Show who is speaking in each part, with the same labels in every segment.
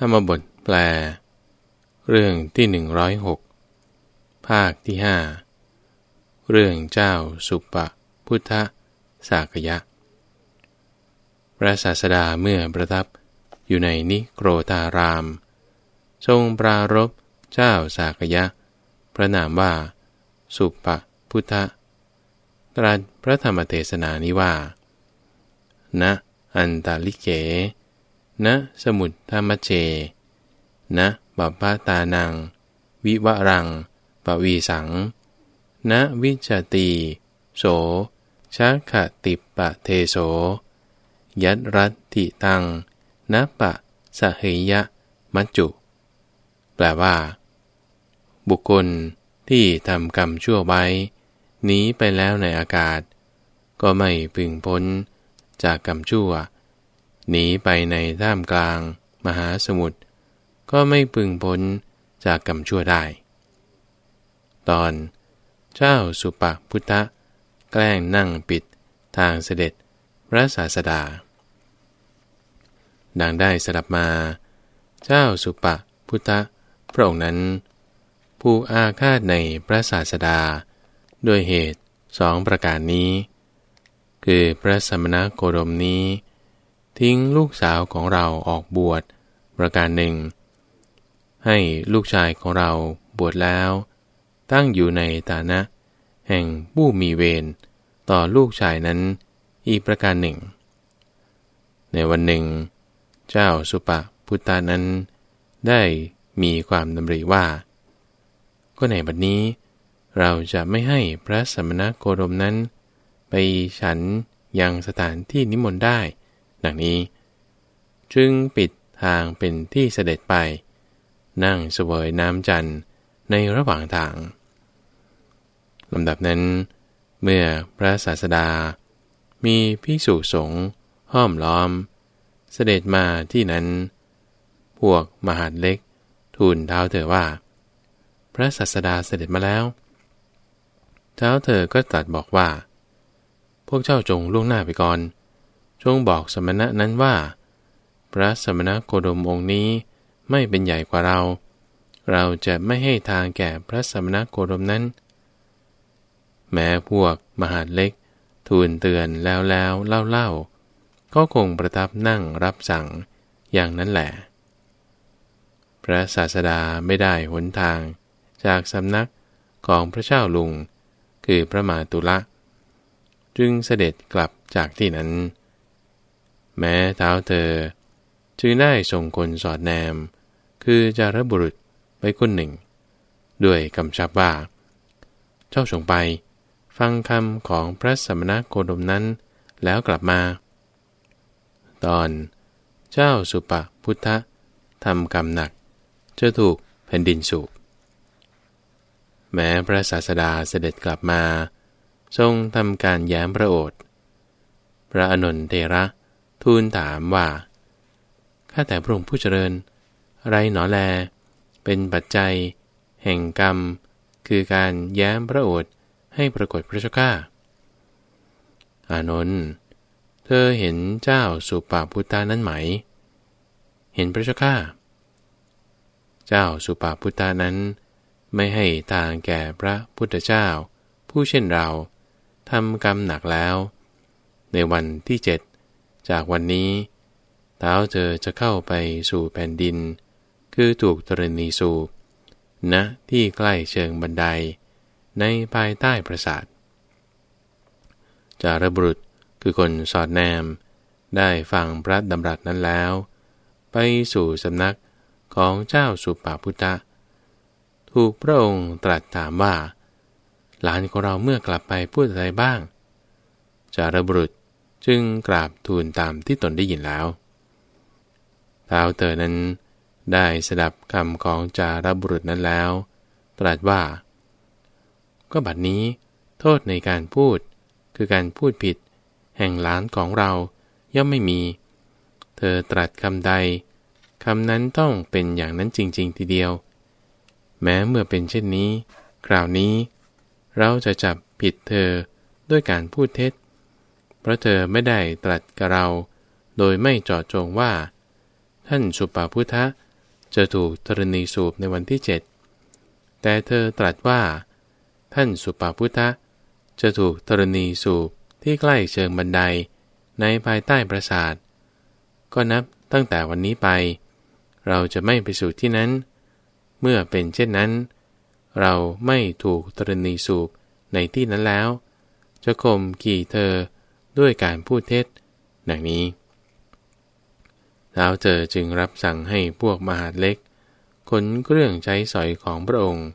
Speaker 1: ธรรมบทแปล เรื่องที่หนึ่งร้อยหกภาคที่ห้าเรื่องเจ้าสุปะพุทธสากยะ พระศาสดาเมื่อประทับอยู่ในนิโครธาราม ทรงปรารบเจ้าสากยะ พระนามว่า สุปะพุทธตรัสพระธรรมเทศนานี้ว่าณอันตาลิเก ณสมุทธรรมเจณบัพพาตานัง วิวรังปวีสังณวิจตี โสชาขติปะเทโส ยัตรัตติตังนะปะสะเหยะมัจจุ แปลว่า บุคคลที่ทำกรรมชั่วไว้หนีไปแล้วในอากาศ ก็ไม่พึงพ้นจากกรรมชั่ว หนีไปในท่ามกลาง มหาสมุทรก็ไม่พึงพ้นจากกรรมชั่วได้ ตอน เจ้าสุปพุทธะ แกล้งนั่งปิดทางเสด็จพระศาสดา ดังได้สดับมา เจ้าสุปพุทธะ พระองค์นั้น ผู้อาฆาตในพระศาสดา ด้วยเหตุสองประการนี้ คือพระสมณโคดมนี้ ทิ้งลูกสาวของเราออกบวชประการหนึ่ง ให้ลูกชายของเราบวชแล้ว ตั้งอยู่ในฐานะ แห่งผู้มีเวรต่อลูกชายนั้นอีกประการหนึ่ง ในวันหนึ่ง เจ้าสุปะพุทธานั้น ได้มีความดำริว่า ก็ในบัดนี้ เราจะไม่ให้พระสมณโคดมนั้น ไปฉันยังสถานที่นิมนต์ได้ ดังนี้ จึงปิดทางเป็นที่เสด็จไป นั่งเสวยน้ำจันทร์ในระหว่างทางลำดับนั้น เมื่อพระศาสดา มีพิสุสงฆ์ห้อมล้อม เสด็จมาที่นั้น พวกมหาดเล็ก ทูลเท้าเธอว่า พระศาสดาเสด็จมาแล้ว เท้าเธอก็ตรัสบอกว่า พวกเจ้าจงล่วงหน้าไปก่อน จงบอกสมณะนั้นว่า พระสมณะโคดมองค์นี้ไม่เป็นใหญ่กว่าเรา เราจะไม่ให้ทางแก่พระสมณะโคดมนั้น แม้พวกมหาเล็ก ทูลเตือนแล้วแล้วเล่าเล่าก็คงประทับนั่งรับสั่งอย่างนั้นแหละ พระศาสดาไม่ได้หนทางจากสำนักของพระเจ้าลุง คือพระมาตุละ จึงเสด็จกลับจากที่นั้น แม้เท้าเธอ จึงได้ส่งคนสอดแนม คือจารบุรุษไปคนหนึ่ง ด้วยกำชับว่า เจ้าส่งไป ฟังคำของพระสมณโคดมนั้นแล้วกลับมา ตอนเจ้าสุปพุทธทำกรรมหนัก จะถูกแผ่นดินสูบแม้พระศาสดาเสด็จกลับมา ทรงทำการแย้มพระโอษฐ์พระอนุนเทระ ทูลถามว่า ข้าแต่พระองค์ผู้เจริญ ไรหนอแล เป็นปัจจัย แห่งกรรม คือการแย้มพระโอษฐ์ให้ปรากฏพระเจ้าข้าอานนท์เธอเห็นเจ้าสุปาพุทธานั้นไหม เห็นพระเจ้าข้าเจ้าสุปาพุทธานั้น ไม่ให้ทางแก่พระพุทธเจ้า ผู้เช่นเราทำกรรมหนักแล้ว ในวันที่เจ็ด จากวันนี้เท้าเธอจะเข้าไปสู่แผ่นดิน คือถูกตรณีสูบณนะที่ใกล้เชิงบันได ในภายใต้ปราสาทจารบุรุษคือคนสอดแนม ได้ฟังพระดำรัสนั้นแล้ว ไปสู่สำนักของเจ้าสุปาพุทธะ ถูกพระองค์ตรัสถามว่า หลานของเราเมื่อกลับไปพูดอะไรบ้าง จารบุรุษ จึงกราบทูลตามที่ตนได้ยินแล้วท้าวเตอนั้นได้สดับคำของจารบุรุษนั้นแล้ว ตรัสว่า ก็บัดนี้ โทษในการพูด คือการพูดผิด แห่งหลานของเราย่อมไม่มี เธอตรัสคำใดคำนั้นต้องเป็นอย่างนั้นจริง ๆ ทีเดียว แม้เมื่อเป็นเช่นนี้ คราวนี้ เราจะจับผิดเธอด้วยการพูดเท็จ เพราะเธอไม่ได้ตรัสกับเรา โดยไม่จอดจงว่า ท่านสุปาพุทธะจะถูกธรณีสูบในวันที่เจ็ดแต่เธอตรัสว่า ท่านสุปาพุทธะจะถูกธรณีสูบที่ใกล้เชิงบันไดในภายใต้ปราสาท ก็นับตั้งแต่วันนี้ไป เราจะไม่ไปสู่ที่นั้น เมื่อเป็นเช่นนั้น เราไม่ถูกธรณีสูบในที่นั้นแล้ว จะข่มขี่เธอ ด้วยการพูดเท็จดังนี้แล้วเธอจึงรับสั่งให้พวกมหาเล็กขนเครื่องใช้สอยของพระองค์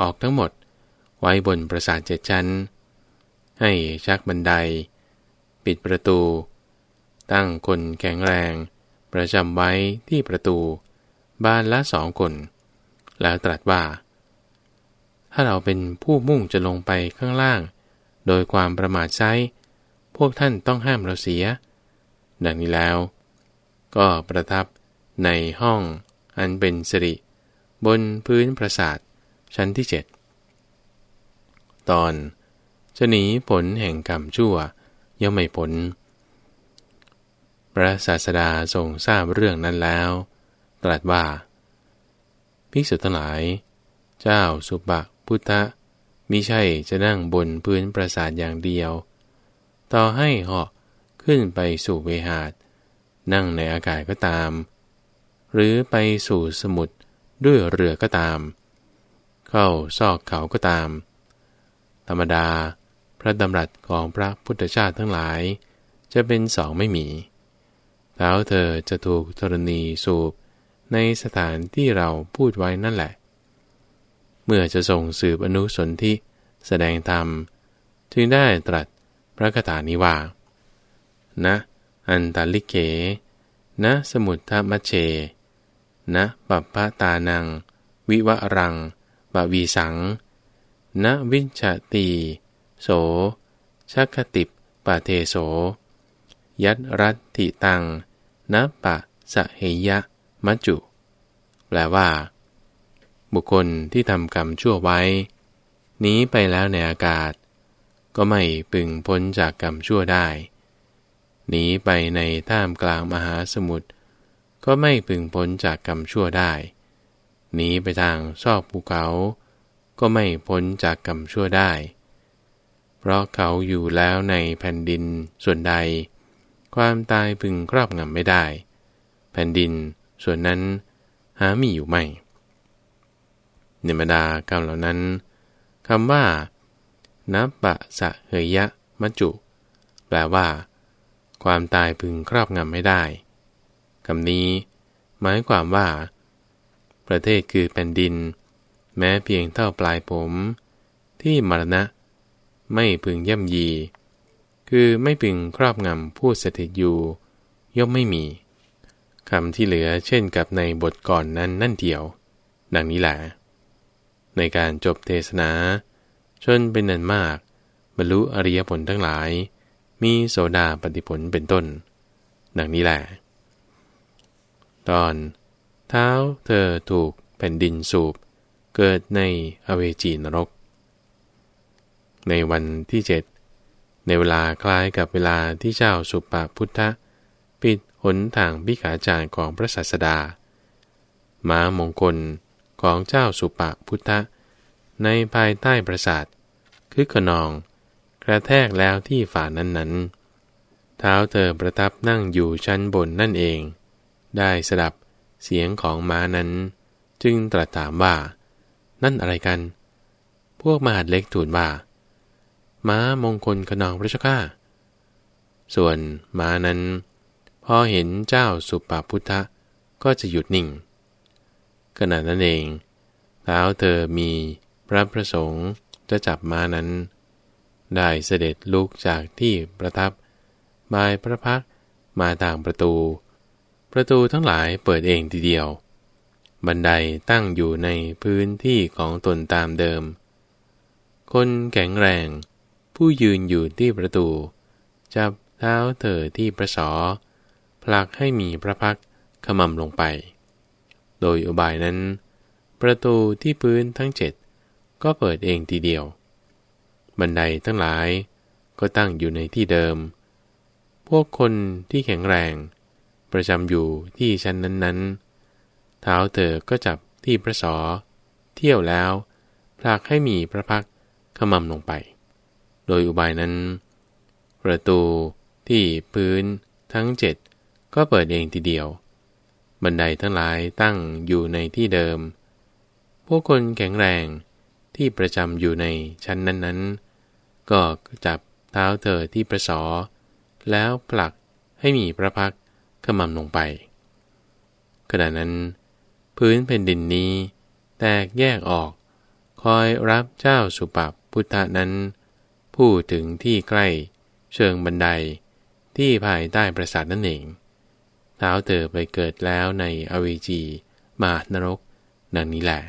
Speaker 1: ออกทั้งหมดไว้บนปราสาทเจ็ดชั้น ให้ชักบันได ปิดประตู ตั้งคนแข็งแรง ประจำไว้ที่ประตูบ้านละสองคน แล้วตรัสว่า ถ้าเราเป็นผู้มุ่งจะลงไปข้างล่าง โดยความประมาทใช้ วกท่านต้องห้ามเราเสีย ดังนี้แล้ว ก็ประทับในห้องอันเป็นสิริ บนพื้นปราสาทชั้นที่เจ็ดตอนจะหนีผลแห่งกรรมชั่วย่อมไม่ผล พระศาสดาทรงทราบเรื่องนั้นแล้ว ตรัสว่า ภิกษุทั้งหลาย เจ้าสุบะพุทธะมิใช่จะนั่งบนพื้นปราสาทอย่างเดียว ต่อให้เหาะขึ้นไปสู่เวหาด นั่งในอากาศก็ตาม หรือไปสู่สมุทรด้วยเรือก็ตาม เข้าซอกเขาก็ตาม ธรรมดาพระดำรัสของพระพุทธเจ้าทั้งหลาย จะเป็นสองไม่มีแล้วเธอจะถูกธรณีสูบในสถานที่เราพูดไว้นั่นแหละ เมื่อจะส่งสืบอนุสนธิแสดงธรรม จึงได้ตรัส ระคาถานี้ว่า นะ อันตาลิเก นะ สมุทธมัชเช นะปัปปะตานัง วิวะรังบาวีสัง นะวิชตี โส ชักติปปะเทโส ยัดรัตติตัง นะปะสะเหยะมัจจุ แปลว่า บุคคลที่ทำกรรมชั่วไว้ นี้ไปแล้วในอากาศ ก็ไม่ปึงพ้นจากกรรมชั่วได้ หนีไปในท่ามกลางมหาสมุทรก็ไม่พึงพ้นจากกรรมชั่วได้ หนีไปทางซอกภูเขา ก็ไม่พ้นจากกรรมชั่วได้ เพราะเขาอยู่แล้วในแผ่นดินส่วนใด ความตายพึงครอบงำไม่ได้ แผ่นดินส่วนนั้นหามีอยู่ไม่ในบรรดากรรมเหล่านั้นคำว่า นับปะสะเฮยะมัจจุ แปลว่า ความตายพึงครอบงำไม่ได้คำนี้ หมายความว่า ประเทศคือแผ่นดิน แม้เพียงเท่าปลายผม ที่มรณะ ไม่พึงย่ำยี คือไม่พึงครอบงำผู้สถิตอยู่ ย่อมไม่มีคำที่เหลือเช่นกับในบทก่อนนั้นนั่นเดียว ดังนี้แหละในการจบเทศนา ชนเป็นนันมาก บรรลุอริยผลทั้งหลาย มีโสดาปฏิผลเป็นต้น ดังนี้แหละ ตอน เท้าเธอถูกแผ่นดินสูบ เกิดในอเวจีนรก ในวันที่เจ็ดในเวลาคล้ายกับเวลาที่เจ้าสุปาพุทธะปิดหนทางพิขาจารของพระศาสดา ม้ามงคลของเจ้าสุปาพุทธะ ในภายใต้ปราสาทคือขนอง กระแทกแล้วที่ฝ่านั้นนั้นเท้าเธอประทับนั่งอยู่ชั้นบนนั่นเอง ได้สดับเสียงของม้านั้น จึงตรัสถามว่า นั่นอะไรกัน พวกมหาดเล็กทูลว่า ม้ามงคลขนองพระเจ้าข้าส่วนม้านั้น พอเห็นเจ้าสุปาพุทธะก็จะหยุดนิ่งขณะนั้นเองเท้าเธอมี ระประสงค์จะจับม้านั้น ได้เสด็จลุกจากที่ประทับบายพระพักมาทางประตู ประตูทั้งหลายเปิดเองทีเดียว บันไดตั้งอยู่ในพื้นที่ของตนตามเดิม คนแข็งแรง ผู้ยืนอยู่ที่ประตู จับเท้าเธอที่ประสอผลักให้มีพระพักขมำลงไป โดยอุบายนั้น ประตูที่พื้นทั้งเจ็ด ก็เปิดเองทีเดียว บันไดทั้งหลายก็ตั้งอยู่ในที่เดิม พวกคนที่แข็งแรง ประจำอยู่ที่ชั้นนั้นๆ เท้าเธอก็จับที่ประสอ เที่ยวแล้วผลักให้มีพระพักขมำลงไป โดยอุบายนั้น ประตูที่พื้นทั้งเจ็ดก็เปิดเองทีเดียว บันไดทั้งหลายตั้งอยู่ในที่เดิม พวกคนแข็งแรง ที่ประจำอยู่ในชั้นนั้นๆ ก็จับเท้าเธอที่ประสอ แล้วผลักให้มีพระพักขมำลงไป ขณะนั้น พื้นแผ่นดินนี้ แตกแยกออก คอยรับเจ้าสุปพุทธนั้น ผู้ถึงที่ใกล้เชิงบันไดที่ภายใต้ปราสาทนั่นเองเท้าเธอไปเกิดแล้วในอเวจีมานรก ดังนี้แหละ